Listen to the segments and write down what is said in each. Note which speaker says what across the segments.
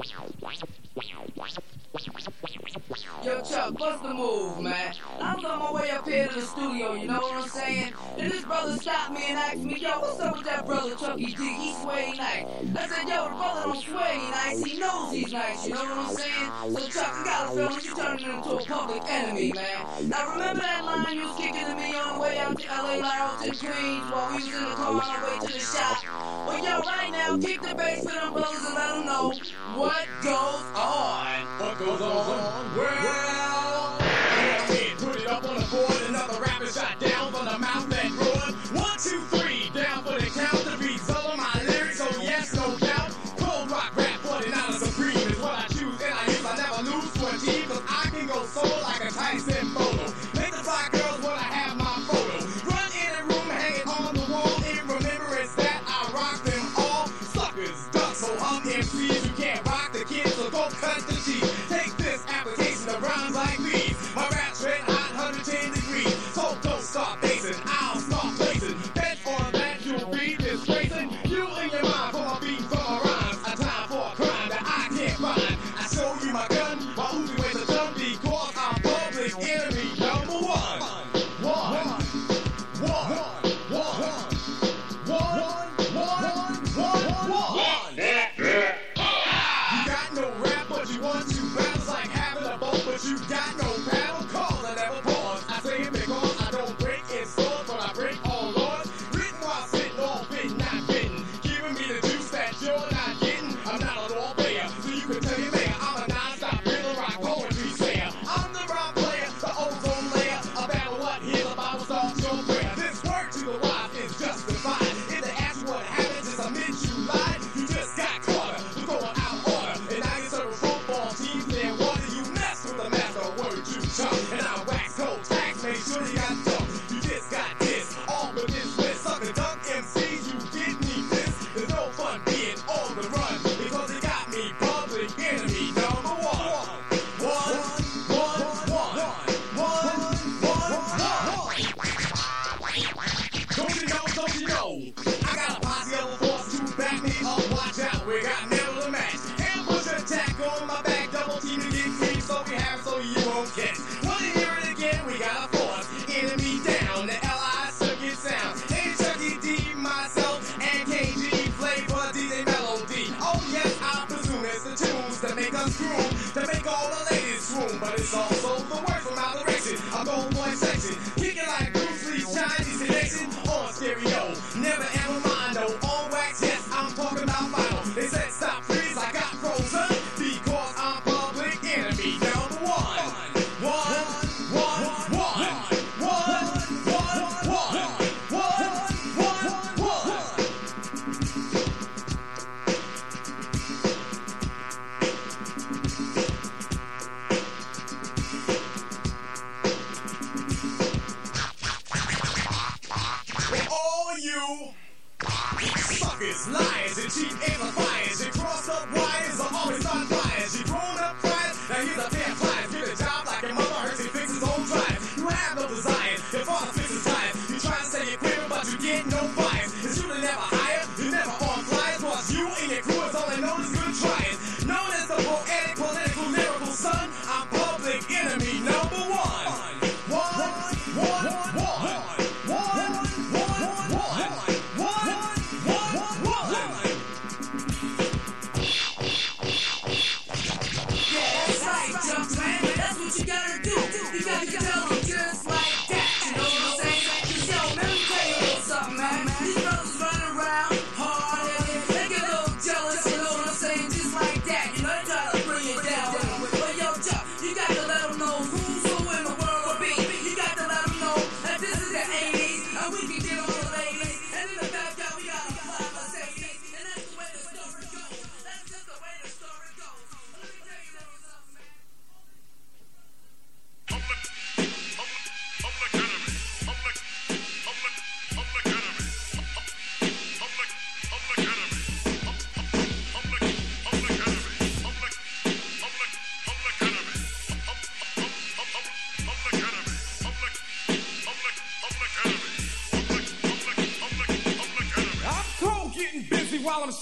Speaker 1: wow wow wow wow Yo, Chuck, what's the move, man? I was on my way up here to the studio, you know what I'm saying? And this brother stopped me and asked me, yo, what's up with that brother Chucky D? He sway nice. I said, yo, the brother don't sway nice. He knows he's nice, you know what I'm saying? So, Chuck, I got a feeling you turning him into a public enemy, man. Now, remember that line you was kicking to me on the way out to LA, like out to Queens, while we was in the car on our way to the shop? Well, yo, right now, kick the bass for them brothers and let them know what goes on.
Speaker 2: What goes on? Where?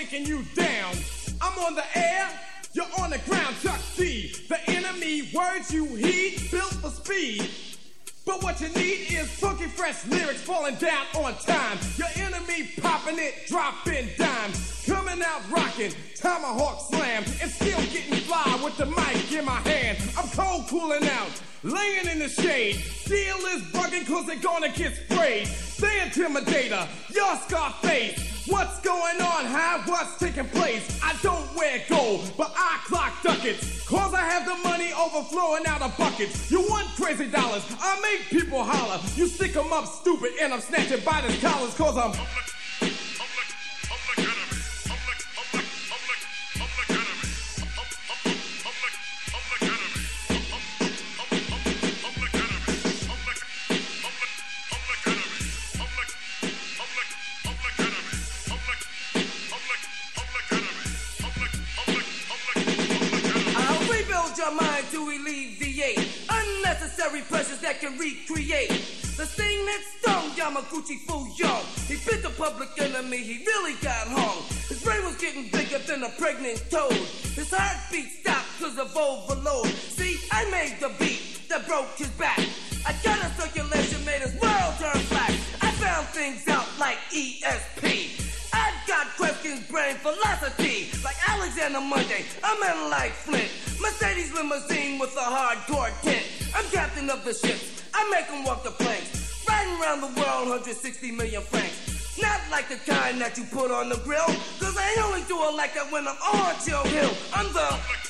Speaker 2: taking you down. I'm on the air, you're on the ground. Chuck D, the enemy words you heed, built for speed. But what you need is funky fresh lyrics falling down on time. Your enemy popping it, dropping dimes. Coming out rocking, tomahawk slam. And still getting fly with the mic in my hand. I'm cold cooling out, laying in the shade. Steel is bugging cause they're gonna get sprayed. They intimidator, your scar face. What's going on, huh? What's taking place? I don't wear gold, but I clock ducats. Cause I have the money overflowing out of buckets. You want crazy dollars? I make people holler. You stick 'em up stupid, and I'm snatching by the collars cause I'm.
Speaker 1: Unnecessary pressures that can recreate. The thing that stung Yamaguchi Fuyo. He bit the public enemy, he really got hung. His brain was getting bigger than a pregnant toad. His heartbeat stopped cause of overload. See, I made the beat that broke his back. I got a circulation, made his world turn black. I found things out like ESP. I've got questions, brain philosophy, like Alexander Mundy. I'm in like Flint. Mercedes limousine with a hardcore tint. I'm captain of the ships. I make 'em walk the planks. Riding around the world, 160 million francs. Not like the kind that you put on the grill. Cause I only do it like that when I'm on Chill Hill. I'm the.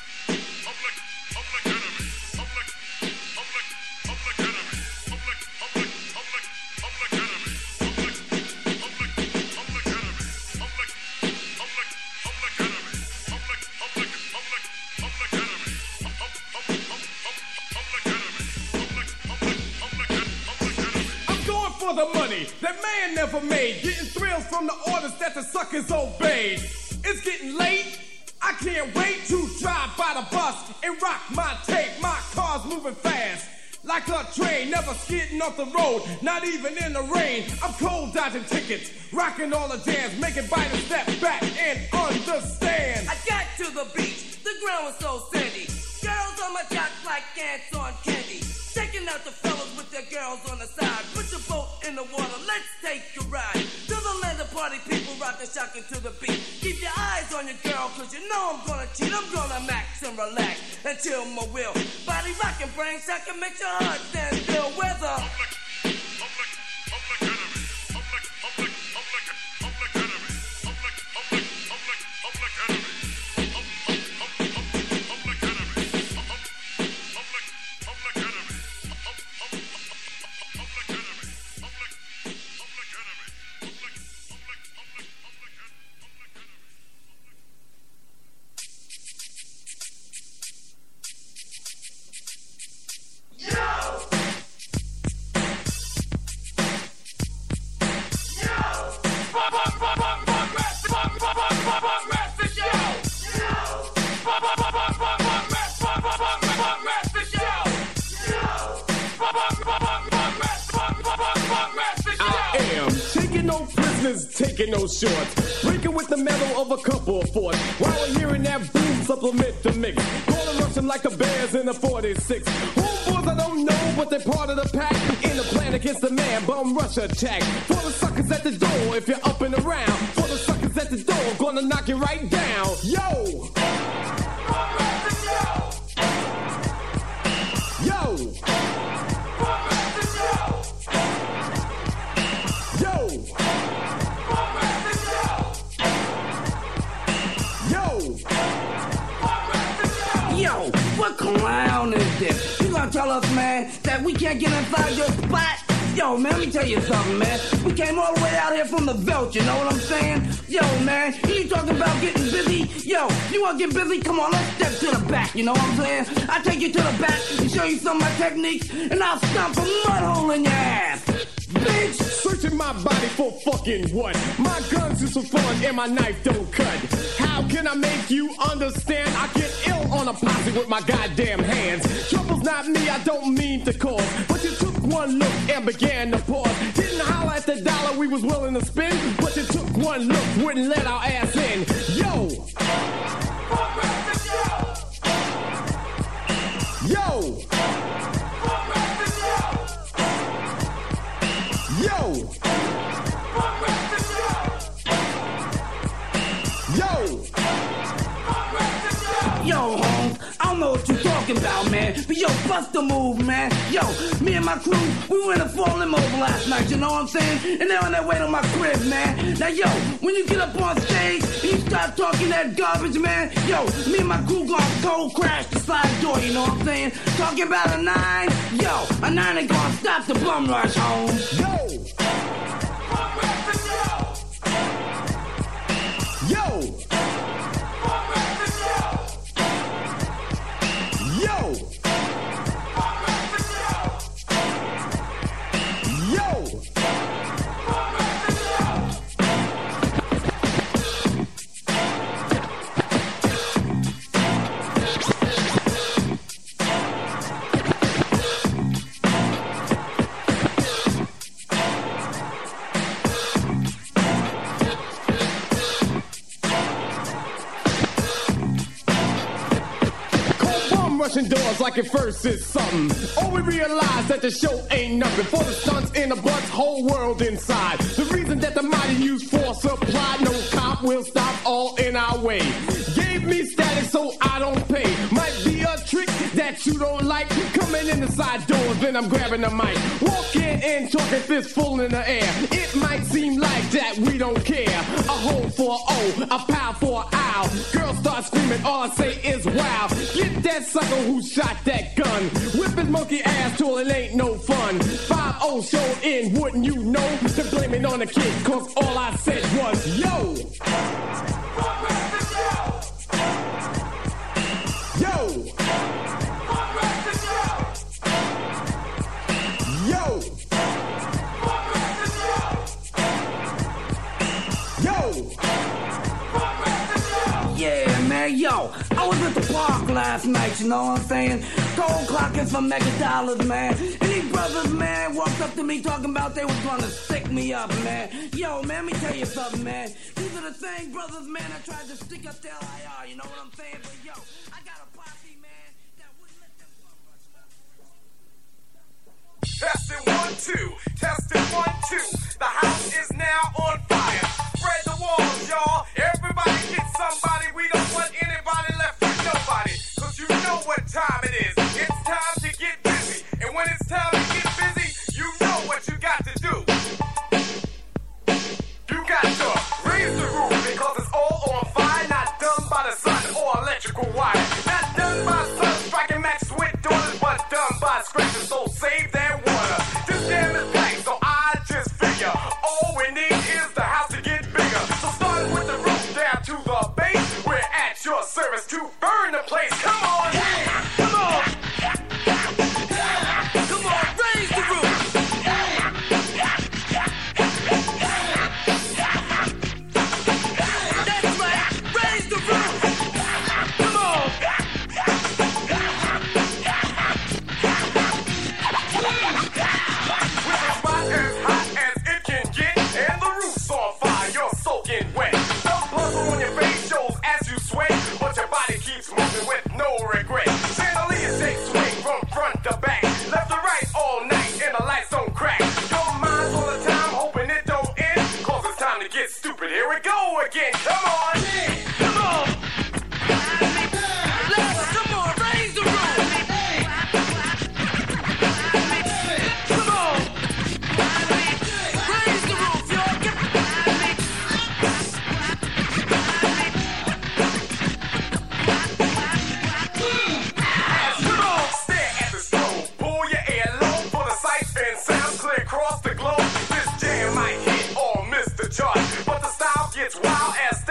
Speaker 2: Never made. Getting thrills from the orders that the suckers obeyed. It's getting late. I can't wait to drive by the bus and rock my tape. My car's moving fast. Like a train, never skidding off the road, not even in the rain. I'm cold dodging tickets, rocking all the jams, making biters step back and understand.
Speaker 1: I got to the beach, the ground was so sandy. Girls on my yacht like ants on candy. Checking out the fellas with their girls on the side. Put your boat in the water, let's take a ride. To the land of party people rockin' shocking to the beat. Keep your eyes on your girl, cause you know I'm gonna cheat. I'm gonna max and relax until my will. Body rockin', brain shocking, make your heart stand still. Weather.
Speaker 2: Taking no prisoners, taking no shorts. Breaking with the metal of a couple of forts. While we're hearing that boom supplement the mix. Calling rushing like the bears in the 46. Homeboys I don't know, but they're part of the pack. In the plan against the man, bum rush attack. For the suckers at the door, if you're up and around. For the suckers at the door, gonna knock you right down. Yo! Yo! Yo!
Speaker 1: Us, man, that we can't get inside your spot? Yo, man, let me tell you something, man. We came all the way out here from the Veldt, you know what I'm saying? Yo, man, you talking about getting busy? Yo, you wanna get busy? Come on, let's step to the back, you know what I'm saying? I take you to the back and show you some of my techniques, and I'll stomp a mud hole in your ass. Bitch!
Speaker 2: Searching my body for fucking what? My guns is for fun and my knife don't cut. How can I make you understand? I get ill on a posse with my goddamn hands. Trouble's not me, I don't mean to cause. But you took one look and began to pause. Didn't holler at the dollar we was willing to spend. But you took one look, wouldn't let our ass in. Yo!
Speaker 3: Yo!
Speaker 1: About, man. But yo, bust the move, man. Yo, me and my crew, we went to falling over last night, you know what I'm saying? And they're on their way to my crib, man. Now, yo, when you get up on stage and you start talking that garbage, man, yo, me and my crew gonna cold crash the slide door, you know what I'm saying? Talking about a nine, yo, a nine ain't gonna stop the bum rush, Holmes.
Speaker 3: Yo! Yo! Like at first is something. Oh, we realize that the show ain't nothing. For the stunts in the butts, whole world inside. The reason that the mighty use force supply, no cop will stop all in our way. You don't like. Coming in the side doors, then I'm grabbing the mic. Walking and talking fist full in the air. It might seem like that we don't care. A hole for a O, a pound for an owl. Girls start screaming, all I say is wow. Get that sucker who shot that gun. Whip his monkey ass till it ain't no fun. 5-0 showed in, wouldn't you know? To blame it on the kid, cause all I said was! Yo!
Speaker 1: Man, yo, I was at the park last night, you know what I'm saying? Gold clocking for mega dollars, man. And these brothers, man, walked up to me talking about they was gonna stick me up, man. Yo, man, let me tell you something, man. These are the same brothers, man, I tried to stick up their IR, you know what I'm saying? But yo, I got a posse, man, that wouldn't let them bum rush my
Speaker 2: Testing one, two. Testing one, two. The house is now on fire. Spread the walls, y'all. Everybody get somebody. We don't want anybody left with nobody. Cause you know what time it is. It's time to get busy. And when it's time to get busy, you know what you got to do. You got to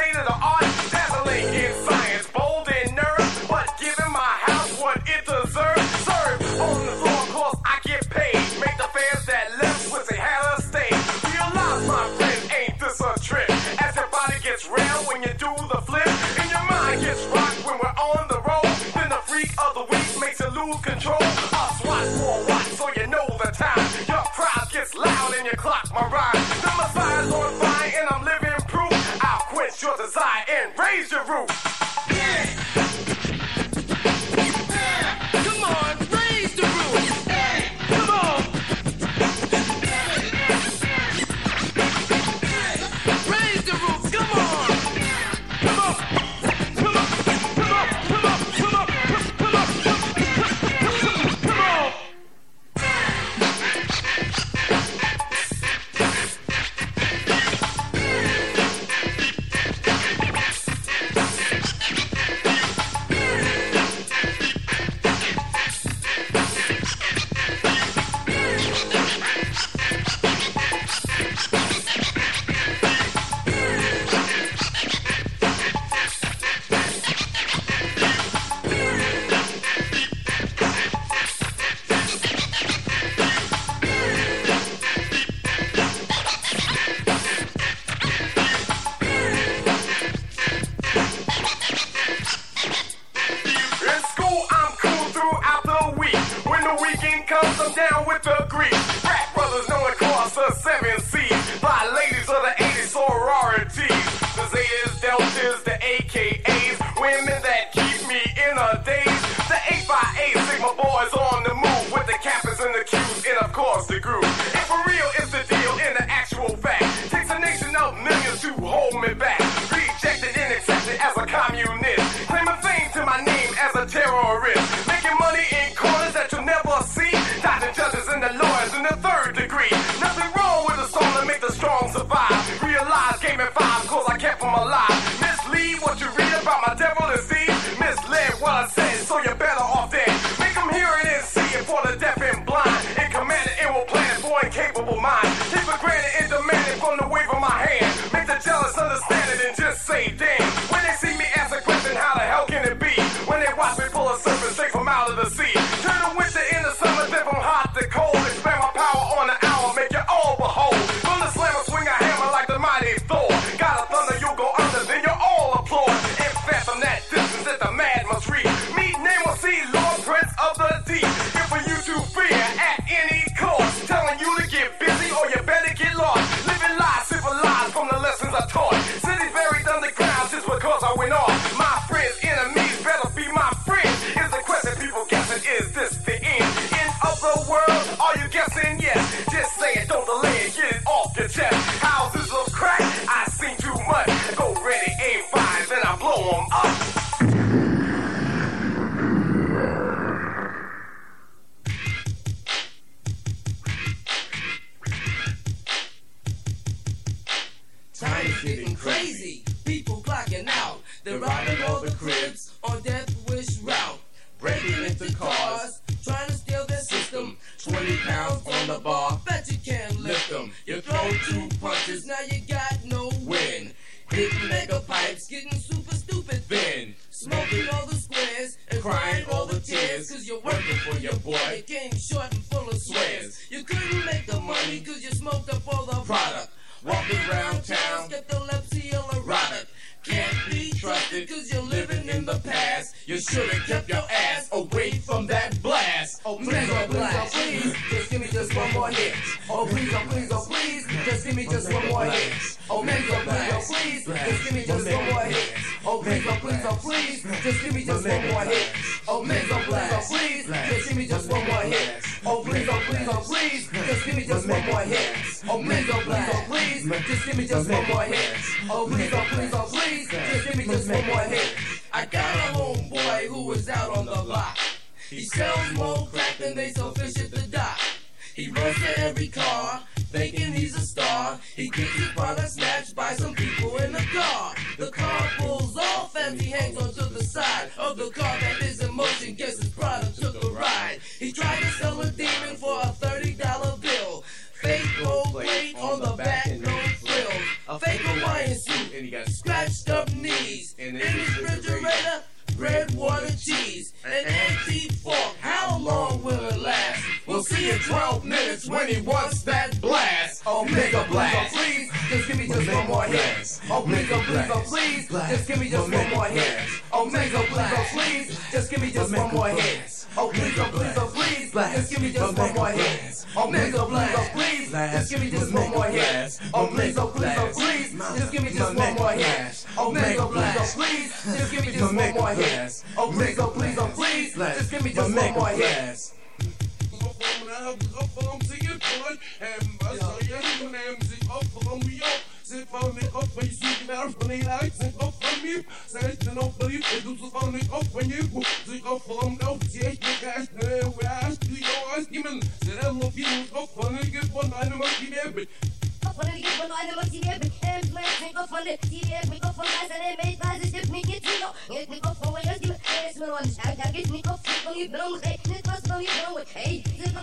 Speaker 2: state of the art. Raise 5-8 from the wave of my hand. Make the jealous understand it and just say damn.
Speaker 4: Pounds on the bar, bet you can't lift them. You throw two punches, now you got no win. Hitting mega pipes, getting super stupid then. Smoking all the squares and crying all the tears. Cause you're working for your boy. It came short and full of swears. You couldn't make the money cause you smoked up all the product. Walking around town, epilepsy or erotic. Can't be trusted cause you're living in the past. You should've kept your ass away from that blast. Oh, please, oh, please, oh, please, just give me just one more hit. Oh, please, oh, please, oh, please, just give me just one more hit. Oh, please, oh, please, oh, please, just give me just one more hit. Oh, please, oh, please, oh, please, just give me just one more hit. Oh, please, oh, please, oh, please, just give me just one more hit. Oh, please, oh, please, oh, please, just give me just one more hit. Oh, please, oh, please, oh, please, just give me just one more hit. Oh, please, oh, please, oh, please, just give me just one more hit. I got a homeboy who was out on the block. He sells more crack than they sell fish at the dock. He runs to every car, thinking he's a star. He gets his product snatched by some people in the car. The car pulls off as he hangs onto the side of the car that is in motion. Guess his product took a ride. He tried to sell a demon for a thirty dollar bill. Fake gold plate on the back. A fake Hawaiian suit, and he got scratched up knees. In the refrigerator, bread, water, cheese, an empty fork. How long will it last? We'll see in 12 minutes when he wants that blast. Oh, mega blast. Please, just give me just one more hit. Oh, please, oh, please, please, just give me just one more hit. Oh, oh, please, oh, please, just give me just one more hit. Oh, please, oh, please, oh, please, just give me just one more hit. Oh, please, oh, please, oh, please, just give me just one more hit. Oh, please, oh, please, oh, please, just give me just one more hit. Oh, please, oh, please, oh, please, just give me just one more hit. Oh, please, oh, please, oh, please, just give me just one more hit.
Speaker 5: Von der Liga von einer motiviert bin, ähm, mein Kopf von der Tiere, mein Kopf von Weißer, der Welt, weiß ich, gibt mir geht's wieder. Jetzt mein Kopf von mir, jetzt ist mir noch nicht stark, da geht mein Kopf von mir, Bronx, ey, nicht was von mir, Bronx, ey, sind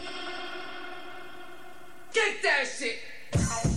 Speaker 4: Get that shit!